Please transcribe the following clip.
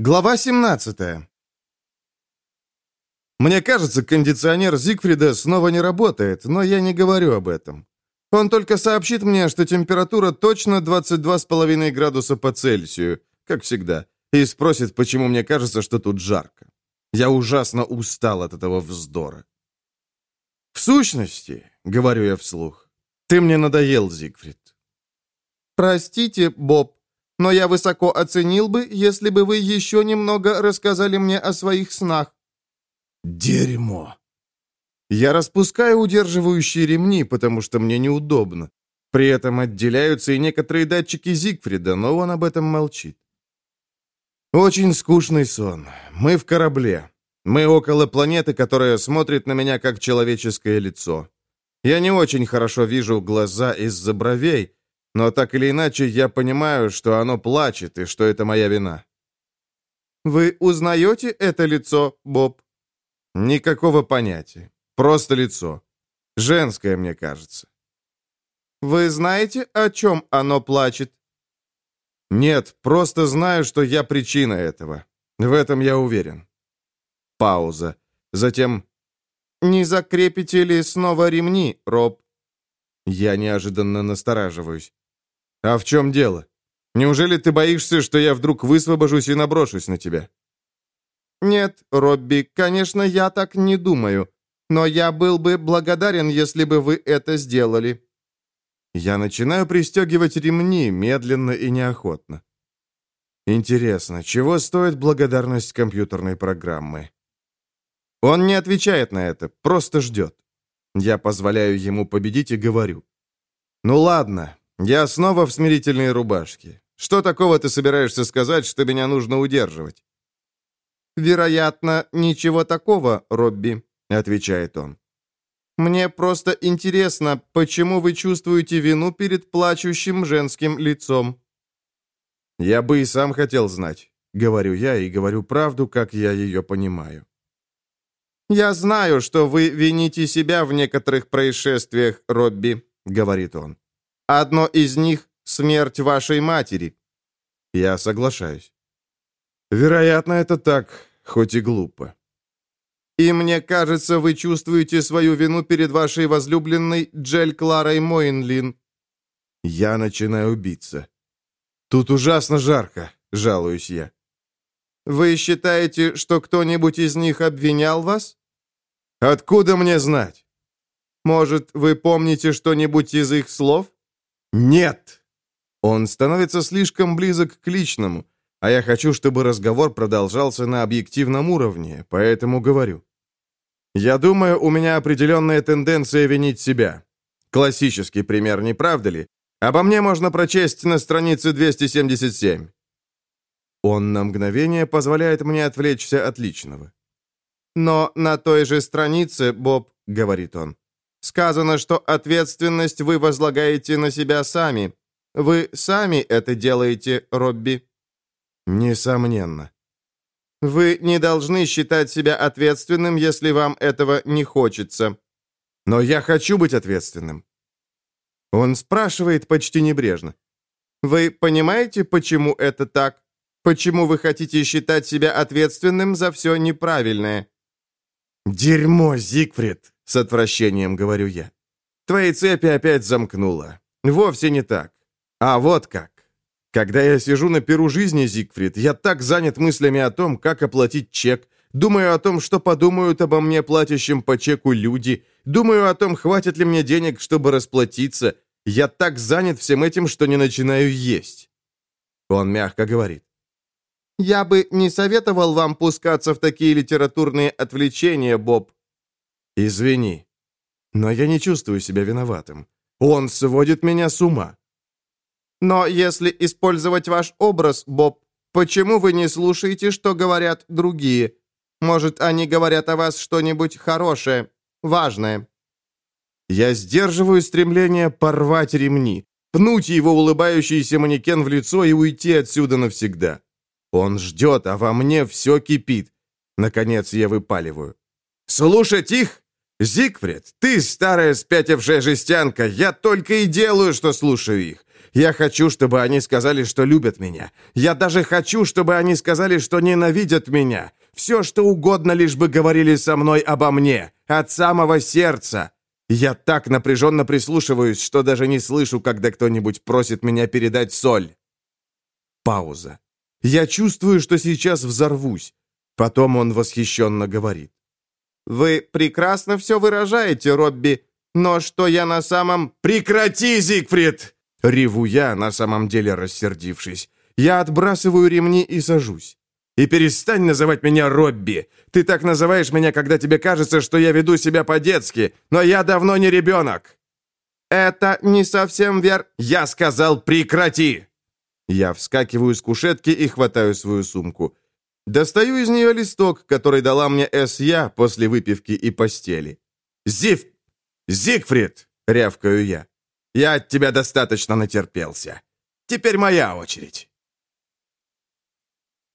Глава 17 Мне кажется, кондиционер Зигфрида снова не работает, но я не говорю об этом. Он только сообщит мне, что температура точно 22,5 градуса по Цельсию, как всегда, и спросит, почему мне кажется, что тут жарко. Я ужасно устал от этого вздора. «В сущности, — говорю я вслух, — ты мне надоел, Зигфрид». «Простите, Боб, но я высоко оценил бы, если бы вы еще немного рассказали мне о своих снах». «Дерьмо!» Я распускаю удерживающие ремни, потому что мне неудобно. При этом отделяются и некоторые датчики Зигфрида, но он об этом молчит. Очень скучный сон. Мы в корабле. Мы около планеты, которая смотрит на меня как человеческое лицо. Я не очень хорошо вижу глаза из-за бровей, но так или иначе я понимаю, что оно плачет и что это моя вина. «Вы узнаете это лицо, Боб?» «Никакого понятия. Просто лицо. Женское, мне кажется». «Вы знаете, о чем оно плачет?» «Нет, просто знаю, что я причина этого. В этом я уверен». Пауза. Затем... «Не закрепите ли снова ремни, Роб?» Я неожиданно настораживаюсь. «А в чем дело? Неужели ты боишься, что я вдруг высвобожусь и наброшусь на тебя?» «Нет, Робби, конечно, я так не думаю. Но я был бы благодарен, если бы вы это сделали». Я начинаю пристегивать ремни медленно и неохотно. Интересно, чего стоит благодарность компьютерной программы? Он не отвечает на это, просто ждет. Я позволяю ему победить и говорю. «Ну ладно, «Я снова в смирительной рубашке. Что такого ты собираешься сказать, что меня нужно удерживать?» «Вероятно, ничего такого, Робби», — отвечает он. «Мне просто интересно, почему вы чувствуете вину перед плачущим женским лицом?» «Я бы и сам хотел знать», — говорю я и говорю правду, как я ее понимаю. «Я знаю, что вы вините себя в некоторых происшествиях, Робби», — говорит он. Одно из них — смерть вашей матери». Я соглашаюсь. Вероятно, это так, хоть и глупо. И мне кажется, вы чувствуете свою вину перед вашей возлюбленной Джель Кларой Мойнлин. Я начинаю биться. Тут ужасно жарко, жалуюсь я. Вы считаете, что кто-нибудь из них обвинял вас? Откуда мне знать? Может, вы помните что-нибудь из их слов? «Нет!» Он становится слишком близок к личному, а я хочу, чтобы разговор продолжался на объективном уровне, поэтому говорю. Я думаю, у меня определенная тенденция винить себя. Классический пример, не правда ли? Обо мне можно прочесть на странице 277. Он на мгновение позволяет мне отвлечься от личного. «Но на той же странице, Боб», — говорит он, Сказано, что ответственность вы возлагаете на себя сами. Вы сами это делаете, Робби?» «Несомненно». «Вы не должны считать себя ответственным, если вам этого не хочется». «Но я хочу быть ответственным». Он спрашивает почти небрежно. «Вы понимаете, почему это так? Почему вы хотите считать себя ответственным за все неправильное?» «Дерьмо, Зигфрид!» С отвращением говорю я. Твои цепи опять замкнуло. Вовсе не так. А вот как. Когда я сижу на перу жизни, Зигфрид, я так занят мыслями о том, как оплатить чек, думаю о том, что подумают обо мне платящим по чеку люди, думаю о том, хватит ли мне денег, чтобы расплатиться. Я так занят всем этим, что не начинаю есть. Он мягко говорит. «Я бы не советовал вам пускаться в такие литературные отвлечения, Боб. «Извини, но я не чувствую себя виноватым. Он сводит меня с ума». «Но если использовать ваш образ, Боб, почему вы не слушаете, что говорят другие? Может, они говорят о вас что-нибудь хорошее, важное?» Я сдерживаю стремление порвать ремни, пнуть его улыбающийся манекен в лицо и уйти отсюда навсегда. Он ждет, а во мне все кипит. Наконец я выпаливаю. «Слушать их «Зигфрид, ты старая спятившая жестянка, я только и делаю, что слушаю их. Я хочу, чтобы они сказали, что любят меня. Я даже хочу, чтобы они сказали, что ненавидят меня. Все, что угодно, лишь бы говорили со мной обо мне. От самого сердца. Я так напряженно прислушиваюсь, что даже не слышу, когда кто-нибудь просит меня передать соль. Пауза. Я чувствую, что сейчас взорвусь. Потом он восхищенно говорит. «Вы прекрасно все выражаете, Робби, но что я на самом...» «Прекрати, Зигфрид!» Реву я, на самом деле рассердившись. Я отбрасываю ремни и сажусь. И перестань называть меня Робби. Ты так называешь меня, когда тебе кажется, что я веду себя по-детски, но я давно не ребенок. Это не совсем вер... Я сказал, прекрати! Я вскакиваю с кушетки и хватаю свою сумку. Достаю из нее листок, который дала мне С.Я. после выпивки и постели. «Зив! Зигфрид!» — рявкаю я. «Я от тебя достаточно натерпелся. Теперь моя очередь».